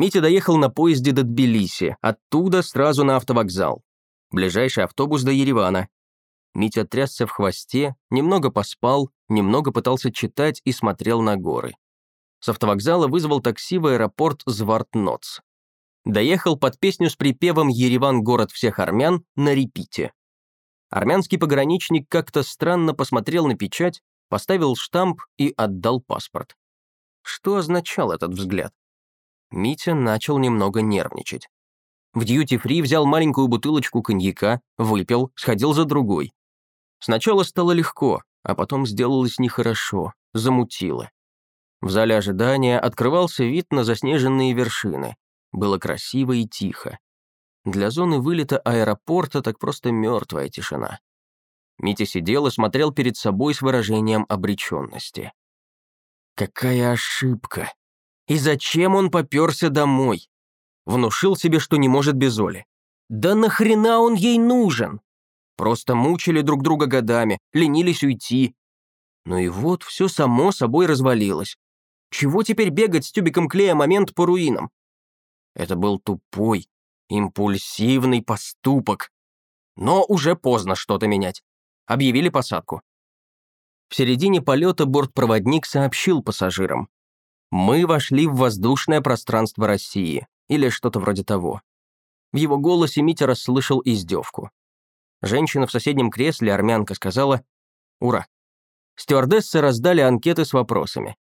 Митя доехал на поезде до Тбилиси, оттуда сразу на автовокзал. Ближайший автобус до Еревана. Митя трясся в хвосте, немного поспал, немного пытался читать и смотрел на горы. С автовокзала вызвал такси в аэропорт Звартноц. Доехал под песню с припевом «Ереван – город всех армян» на репите. Армянский пограничник как-то странно посмотрел на печать, поставил штамп и отдал паспорт. Что означал этот взгляд? Митя начал немного нервничать. В дьюти-фри взял маленькую бутылочку коньяка, выпил, сходил за другой. Сначала стало легко, а потом сделалось нехорошо, замутило. В зале ожидания открывался вид на заснеженные вершины. Было красиво и тихо. Для зоны вылета аэропорта так просто мертвая тишина. Митя сидел и смотрел перед собой с выражением обреченности. Какая ошибка! И зачем он попёрся домой? Внушил себе, что не может без Оли. Да нахрена он ей нужен? Просто мучили друг друга годами, ленились уйти. Ну и вот все само собой развалилось. Чего теперь бегать с тюбиком клея момент по руинам? Это был тупой, импульсивный поступок. Но уже поздно что-то менять. Объявили посадку. В середине полета бортпроводник сообщил пассажирам. «Мы вошли в воздушное пространство России» или что-то вроде того. В его голосе Митя расслышал издевку. Женщина в соседнем кресле, армянка, сказала «Ура». Стюардессы раздали анкеты с вопросами.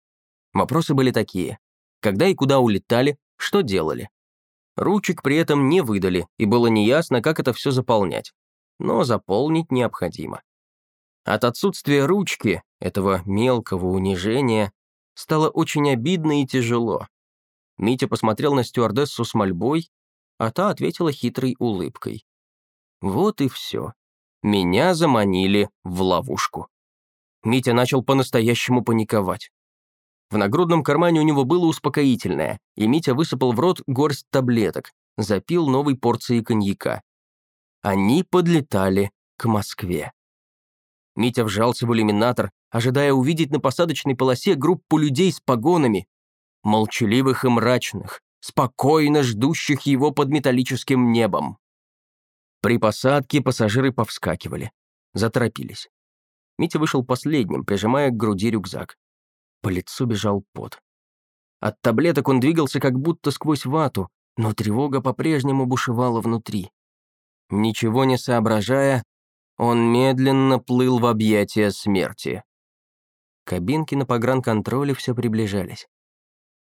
Вопросы были такие. Когда и куда улетали, что делали. Ручек при этом не выдали, и было неясно, как это все заполнять. Но заполнить необходимо. От отсутствия ручки, этого мелкого унижения, стало очень обидно и тяжело. Митя посмотрел на стюардессу с мольбой, а та ответила хитрой улыбкой. Вот и все. Меня заманили в ловушку. Митя начал по-настоящему паниковать. В нагрудном кармане у него было успокоительное, и Митя высыпал в рот горсть таблеток, запил новой порцией коньяка. Они подлетали к Москве. Митя вжался в иллюминатор, ожидая увидеть на посадочной полосе группу людей с погонами, молчаливых и мрачных, спокойно ждущих его под металлическим небом. При посадке пассажиры повскакивали, заторопились. Митя вышел последним, прижимая к груди рюкзак. По лицу бежал пот. От таблеток он двигался как будто сквозь вату, но тревога по-прежнему бушевала внутри. Ничего не соображая, он медленно плыл в объятия смерти. Кабинки на погранконтроле все приближались.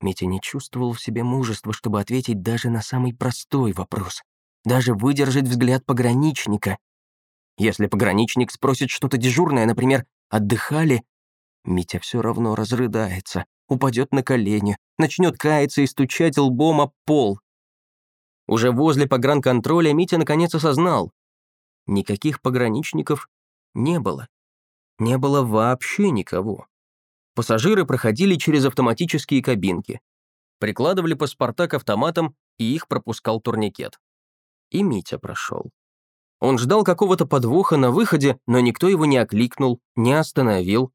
Митя не чувствовал в себе мужества, чтобы ответить даже на самый простой вопрос. Даже выдержать взгляд пограничника. Если пограничник спросит что-то дежурное, например, «отдыхали?», Митя все равно разрыдается, упадет на колени, начнет каяться и стучать лбом об пол. Уже возле погранконтроля Митя наконец осознал, Никаких пограничников не было. Не было вообще никого. Пассажиры проходили через автоматические кабинки, прикладывали паспорта к автоматам, и их пропускал турникет. И Митя прошел. Он ждал какого-то подвоха на выходе, но никто его не окликнул, не остановил.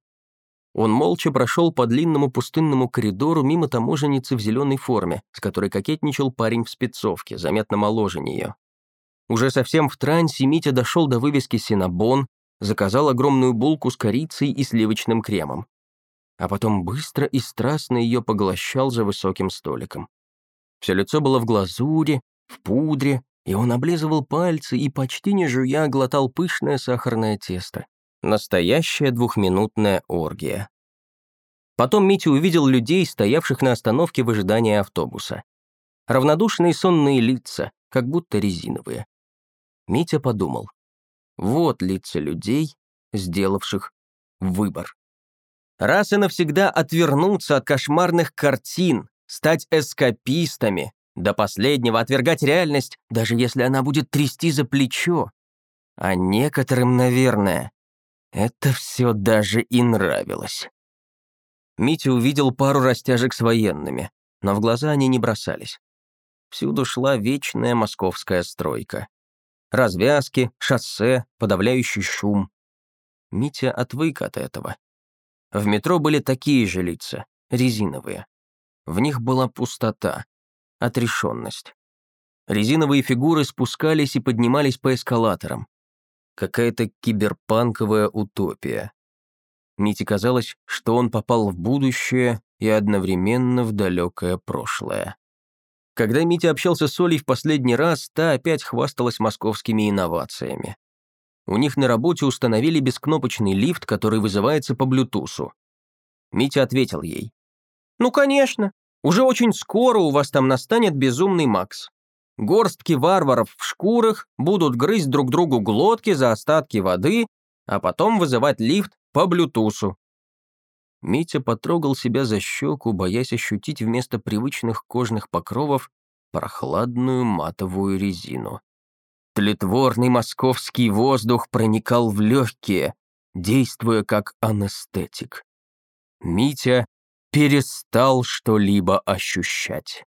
Он молча прошел по длинному пустынному коридору мимо таможенницы в зеленой форме, с которой кокетничал парень в спецовке, заметно моложе нее. Уже совсем в трансе Митя дошел до вывески «Синабон», заказал огромную булку с корицей и сливочным кремом. А потом быстро и страстно ее поглощал за высоким столиком. Все лицо было в глазури, в пудре, и он облизывал пальцы и, почти не жуя, глотал пышное сахарное тесто. Настоящая двухминутная оргия. Потом Митя увидел людей, стоявших на остановке в ожидании автобуса. Равнодушные сонные лица, как будто резиновые. Митя подумал. Вот лица людей, сделавших выбор. Раз и навсегда отвернуться от кошмарных картин, стать эскапистами, до последнего отвергать реальность, даже если она будет трясти за плечо. А некоторым, наверное, это все даже и нравилось. Митя увидел пару растяжек с военными, но в глаза они не бросались. Всюду шла вечная московская стройка. Развязки, шоссе, подавляющий шум. Митя отвык от этого. В метро были такие же лица, резиновые. В них была пустота. отрешенность. Резиновые фигуры спускались и поднимались по эскалаторам. Какая-то киберпанковая утопия. Мите казалось, что он попал в будущее и одновременно в далекое прошлое. Когда Митя общался с Олей в последний раз, та опять хвасталась московскими инновациями. У них на работе установили бескнопочный лифт, который вызывается по блютусу. Митя ответил ей. «Ну, конечно. Уже очень скоро у вас там настанет безумный Макс. Горстки варваров в шкурах будут грызть друг другу глотки за остатки воды, а потом вызывать лифт по блютусу». Митя потрогал себя за щеку, боясь ощутить вместо привычных кожных покровов прохладную матовую резину. Тлетворный московский воздух проникал в легкие, действуя как анестетик. Митя перестал что-либо ощущать.